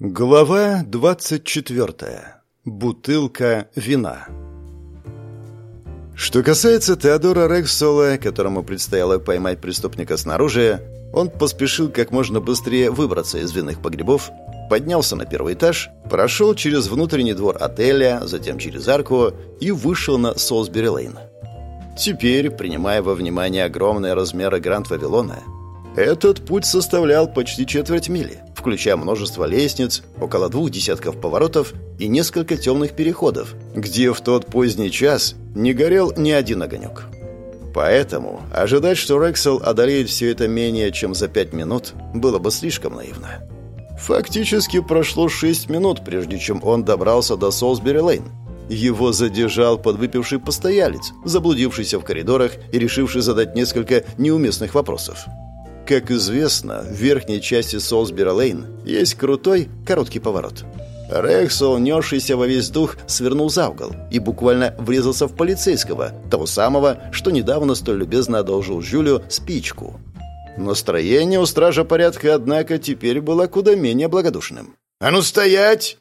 Глава 24. Бутылка вина. Что касается Теодора Рексола, которому предстояло поймать преступника снаружи, он поспешил как можно быстрее выбраться из винных погребов, поднялся на первый этаж, прошел через внутренний двор отеля, затем через арку и вышел на Солсбери-Лейн. Теперь, принимая во внимание огромные размеры Гранд Вавилона, этот путь составлял почти четверть мили включая множество лестниц, около двух десятков поворотов и несколько темных переходов, где в тот поздний час не горел ни один огонек. Поэтому ожидать, что Рексел одолеет все это менее чем за пять минут, было бы слишком наивно. Фактически прошло шесть минут, прежде чем он добрался до Солсбери-Лейн. Его задержал подвыпивший постоялец, заблудившийся в коридорах и решивший задать несколько неуместных вопросов. Как известно, в верхней части Солсбери-Лейн есть крутой, короткий поворот. Рексол, несшийся во весь дух, свернул за угол и буквально врезался в полицейского, того самого, что недавно столь любезно одолжил Жюлю спичку. Настроение у стража порядка, однако, теперь было куда менее благодушным. «А ну стоять!»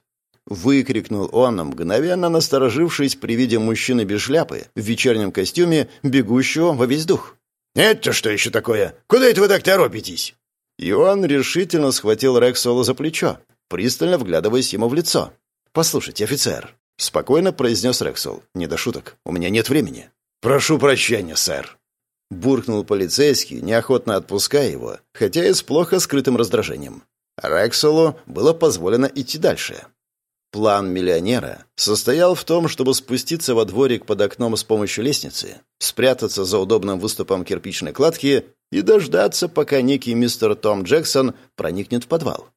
Выкрикнул он, мгновенно насторожившись при виде мужчины без шляпы в вечернем костюме, бегущего во весь дух. «Это что еще такое? Куда это вы так торопитесь?» И он решительно схватил Рексола за плечо, пристально вглядываясь ему в лицо. «Послушайте, офицер», — спокойно произнес Рексол. «Не до шуток. У меня нет времени». «Прошу прощения, сэр», — буркнул полицейский, неохотно отпуская его, хотя и с плохо скрытым раздражением. Рексолу было позволено идти дальше. План миллионера состоял в том, чтобы спуститься во дворик под окном с помощью лестницы, спрятаться за удобным выступом кирпичной кладки и дождаться, пока некий мистер Том Джексон проникнет в подвал.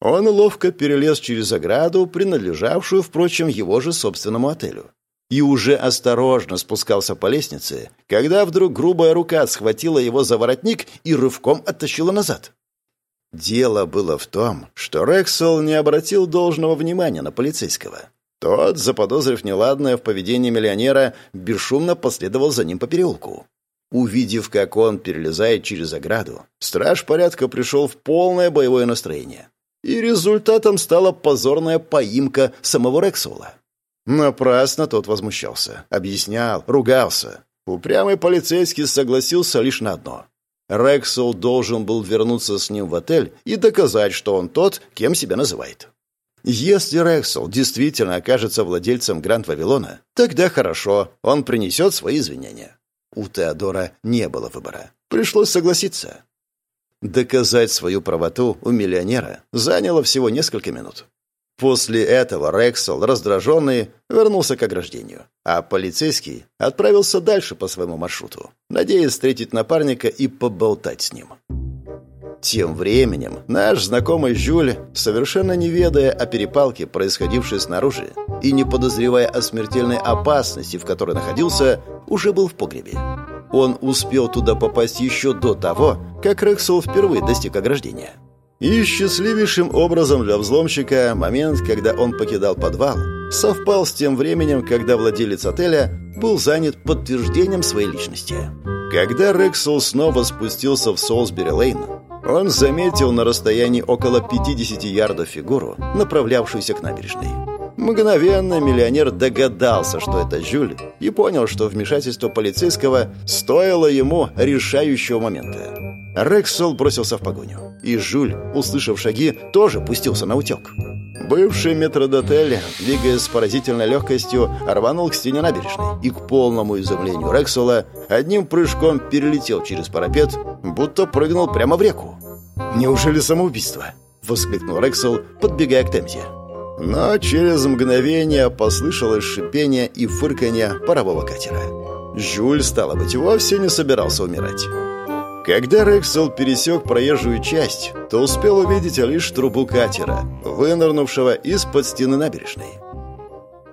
Он ловко перелез через ограду, принадлежавшую, впрочем, его же собственному отелю. И уже осторожно спускался по лестнице, когда вдруг грубая рука схватила его за воротник и рывком оттащила назад. Дело было в том, что Рексел не обратил должного внимания на полицейского. Тот, заподозрив неладное в поведении миллионера, бесшумно последовал за ним по переулку. Увидев, как он перелезает через ограду, страж порядка пришел в полное боевое настроение. И результатом стала позорная поимка самого Рексула. Напрасно тот возмущался, объяснял, ругался. Упрямый полицейский согласился лишь на одно Рексел должен был вернуться с ним в отель и доказать, что он тот, кем себя называет. Если Рексел действительно окажется владельцем Гранд Вавилона, тогда хорошо, он принесет свои извинения. У Теодора не было выбора. Пришлось согласиться. Доказать свою правоту у миллионера заняло всего несколько минут. После этого Рексел, раздраженный, вернулся к ограждению, а полицейский отправился дальше по своему маршруту, надеясь встретить напарника и поболтать с ним. Тем временем наш знакомый Жюль, совершенно не ведая о перепалке, происходившей снаружи, и не подозревая о смертельной опасности, в которой находился, уже был в погребе. Он успел туда попасть еще до того, как Рексел впервые достиг ограждения. И счастливейшим образом для взломщика момент, когда он покидал подвал, совпал с тем временем, когда владелец отеля был занят подтверждением своей личности. Когда Рексел снова спустился в Солсбери-Лейн, он заметил на расстоянии около 50 ярдов фигуру, направлявшуюся к набережной. Мгновенно миллионер догадался, что это Жюль, и понял, что вмешательство полицейского стоило ему решающего момента. Рексел бросился в погоню, и Жюль, услышав шаги, тоже пустился на утек. Бывший метродотель, двигаясь с поразительной легкостью, рванул к стене набережной и, к полному изумлению Рексола, одним прыжком перелетел через парапет, будто прыгнул прямо в реку. «Неужели самоубийство?» — воскликнул Рексел, подбегая к Темзе. Но через мгновение послышалось шипение и фырканье парового катера. Жюль, стало быть, вовсе не собирался умирать. Когда Рексел пересек проезжую часть, то успел увидеть лишь трубу катера, вынырнувшего из-под стены набережной.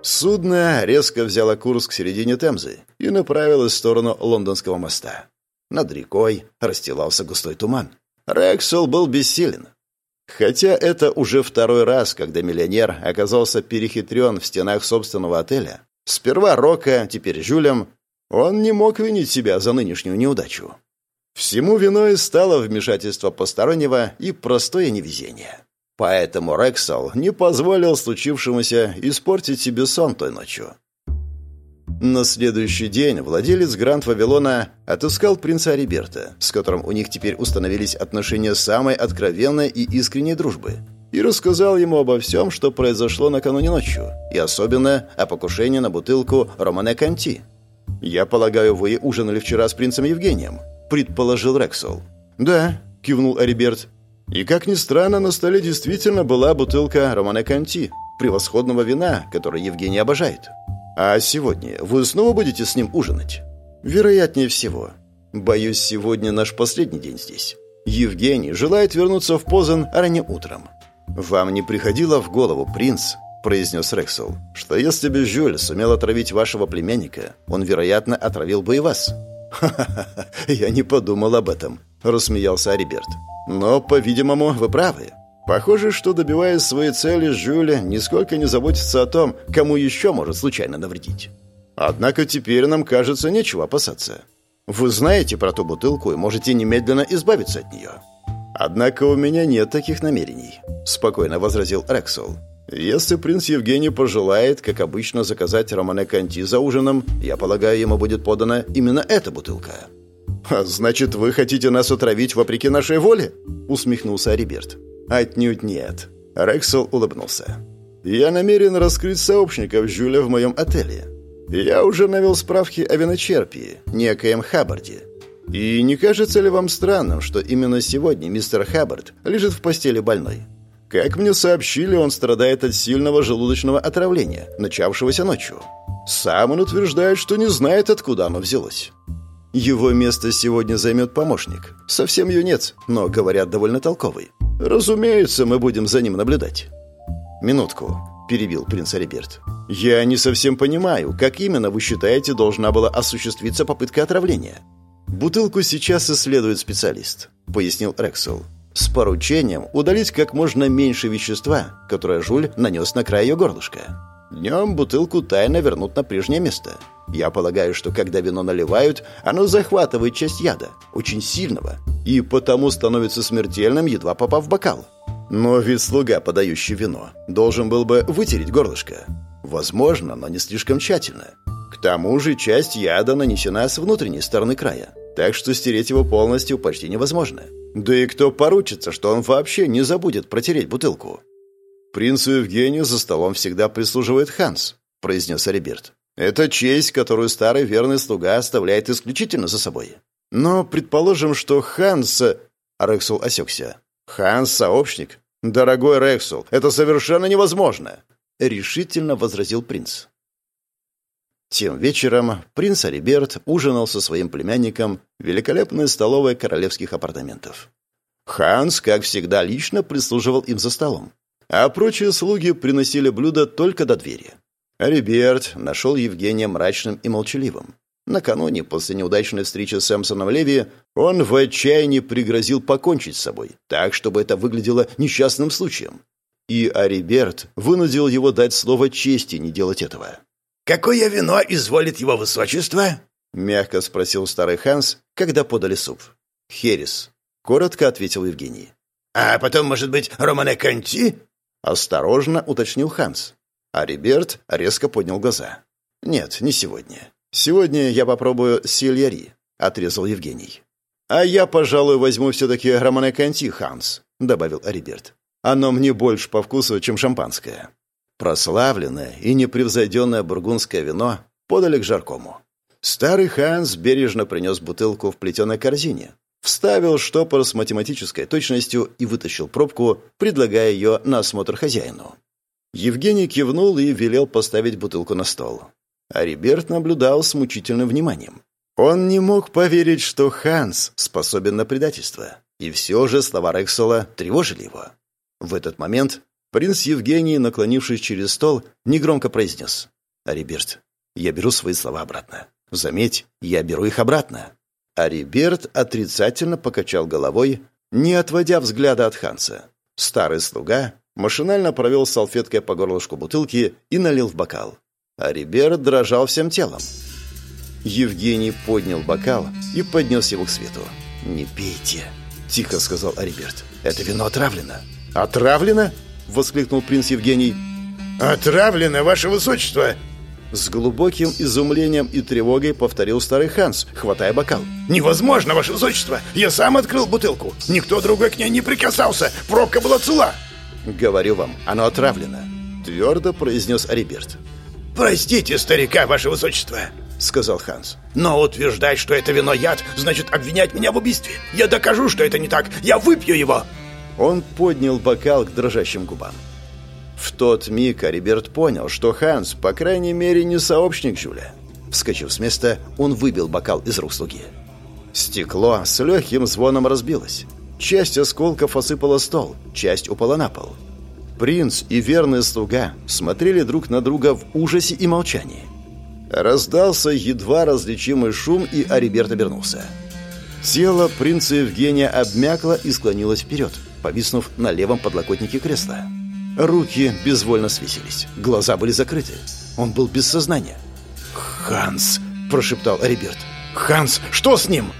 Судно резко взяло курс к середине Темзы и направилось в сторону лондонского моста. Над рекой расстилался густой туман. Рексел был бессилен. Хотя это уже второй раз, когда миллионер оказался перехитрен в стенах собственного отеля, сперва Рока, теперь Жюлем, он не мог винить себя за нынешнюю неудачу. Всему виной стало вмешательство постороннего и простое невезение. Поэтому Рексал не позволил случившемуся испортить себе сон той ночью. На следующий день владелец Гранд Вавилона отыскал принца Ариберта, с которым у них теперь установились отношения самой откровенной и искренней дружбы, и рассказал ему обо всем, что произошло накануне ночью, и особенно о покушении на бутылку Романе Канти. «Я полагаю, вы ужинали вчера с принцем Евгением?» – предположил Рексол. «Да», – кивнул Ариберт. И, как ни странно, на столе действительно была бутылка Романе Канти, превосходного вина, которое Евгений обожает. А сегодня вы снова будете с ним ужинать? Вероятнее всего. Боюсь, сегодня наш последний день здесь. Евгений желает вернуться в Позан ранним утром. Вам не приходило в голову, принц, произнес Рексел, что если бы Жюль сумел отравить вашего племянника, он, вероятно, отравил бы и вас. «Ха-ха-ха, я не подумал об этом», — рассмеялся Ариберт. «Но, по-видимому, вы правы. Похоже, что, добиваясь своей цели, Жюля нисколько не заботится о том, кому еще может случайно навредить. Однако теперь нам, кажется, нечего опасаться. Вы знаете про ту бутылку и можете немедленно избавиться от нее. Однако у меня нет таких намерений, спокойно возразил Рексол. Если принц Евгений пожелает, как обычно, заказать Романе Канти за ужином, я полагаю, ему будет подана именно эта бутылка. «А «Значит, вы хотите нас отравить вопреки нашей воле?» — усмехнулся Ариберт. «Отнюдь нет». Рексел улыбнулся. «Я намерен раскрыть сообщников Жюля в моем отеле. Я уже навел справки о виночерпии, некоем Хаббарде. И не кажется ли вам странным, что именно сегодня мистер Хаббард лежит в постели больной? Как мне сообщили, он страдает от сильного желудочного отравления, начавшегося ночью. Сам он утверждает, что не знает, откуда оно взялось. Его место сегодня займет помощник. Совсем юнец, но, говорят, довольно толковый. Разумеется, мы будем за ним наблюдать. Минутку, перебил принц Альберт. Я не совсем понимаю, как именно вы считаете должна была осуществиться попытка отравления. Бутылку сейчас исследует специалист, пояснил Рексел. С поручением удалить как можно меньше вещества, которое Жуль нанес на край ее горлышка. Днем бутылку тайно вернут на прежнее место. Я полагаю, что когда вино наливают, оно захватывает часть яда, очень сильного, и потому становится смертельным, едва попав в бокал. Но ведь слуга, подающий вино, должен был бы вытереть горлышко. Возможно, но не слишком тщательно. К тому же часть яда нанесена с внутренней стороны края, так что стереть его полностью почти невозможно. Да и кто поручится, что он вообще не забудет протереть бутылку? «Принцу Евгению за столом всегда прислуживает Ханс», — произнес Ариберт. «Это честь, которую старый верный слуга оставляет исключительно за собой. Но предположим, что Ханс...» Рексул осекся. «Ханс — сообщник? Дорогой Рексул, это совершенно невозможно!» — решительно возразил принц. Тем вечером принц Ариберт ужинал со своим племянником в великолепной столовой королевских апартаментов. Ханс, как всегда, лично прислуживал им за столом а прочие слуги приносили блюда только до двери. Риберт нашел Евгения мрачным и молчаливым. Накануне, после неудачной встречи с Сэмпсоном Леви, он в отчаянии пригрозил покончить с собой, так, чтобы это выглядело несчастным случаем. И Ариберт вынудил его дать слово чести не делать этого. «Какое вино изволит его высочество?» — мягко спросил старый Ханс, когда подали суп. «Херес», — коротко ответил Евгений. «А потом, может быть, Романе Конти?» Осторожно уточнил Ханс. А Риберт резко поднял глаза. «Нет, не сегодня. Сегодня я попробую сильяри», — отрезал Евгений. «А я, пожалуй, возьму все-таки Романе Канти, Ханс», — добавил Ариберт. «Оно мне больше по вкусу, чем шампанское». Прославленное и непревзойденное бургундское вино подали к жаркому. Старый Ханс бережно принес бутылку в плетеной корзине, Вставил штопор с математической точностью и вытащил пробку, предлагая ее на осмотр хозяину. Евгений кивнул и велел поставить бутылку на стол. А Риберт наблюдал с мучительным вниманием. Он не мог поверить, что Ханс способен на предательство. И все же слова Рексола тревожили его. В этот момент принц Евгений, наклонившись через стол, негромко произнес. «Ариберт, я беру свои слова обратно. Заметь, я беру их обратно. А Риберт отрицательно покачал головой, не отводя взгляда от Ханса. Старый слуга машинально провел салфеткой по горлышку бутылки и налил в бокал. А Риберт дрожал всем телом. Евгений поднял бокал и поднес его к свету. «Не пейте», — тихо сказал Ариберт. «Это вино отравлено». «Отравлено?» — воскликнул принц Евгений. «Отравлено, ваше высочество!» С глубоким изумлением и тревогой повторил старый Ханс, хватая бокал. «Невозможно, ваше высочество! Я сам открыл бутылку! Никто другой к ней не прикасался! Пробка была цела!» «Говорю вам, оно отравлено», — твердо произнес Ариберт. «Простите старика, ваше высочество!» — сказал Ханс. «Но утверждать, что это вино яд, значит обвинять меня в убийстве. Я докажу, что это не так. Я выпью его!» Он поднял бокал к дрожащим губам. В тот миг Ариберт понял, что Ханс, по крайней мере, не сообщник Жюля. Вскочив с места, он выбил бокал из рук слуги. Стекло с легким звоном разбилось. Часть осколков осыпала стол, часть упала на пол. Принц и верный слуга смотрели друг на друга в ужасе и молчании. Раздался едва различимый шум, и Ариберт обернулся. Тело принца Евгения обмякло и склонилось вперед, повиснув на левом подлокотнике кресла. Руки безвольно свесились. Глаза были закрыты. Он был без сознания. «Ханс!» – прошептал Ариберт. «Ханс, что с ним?»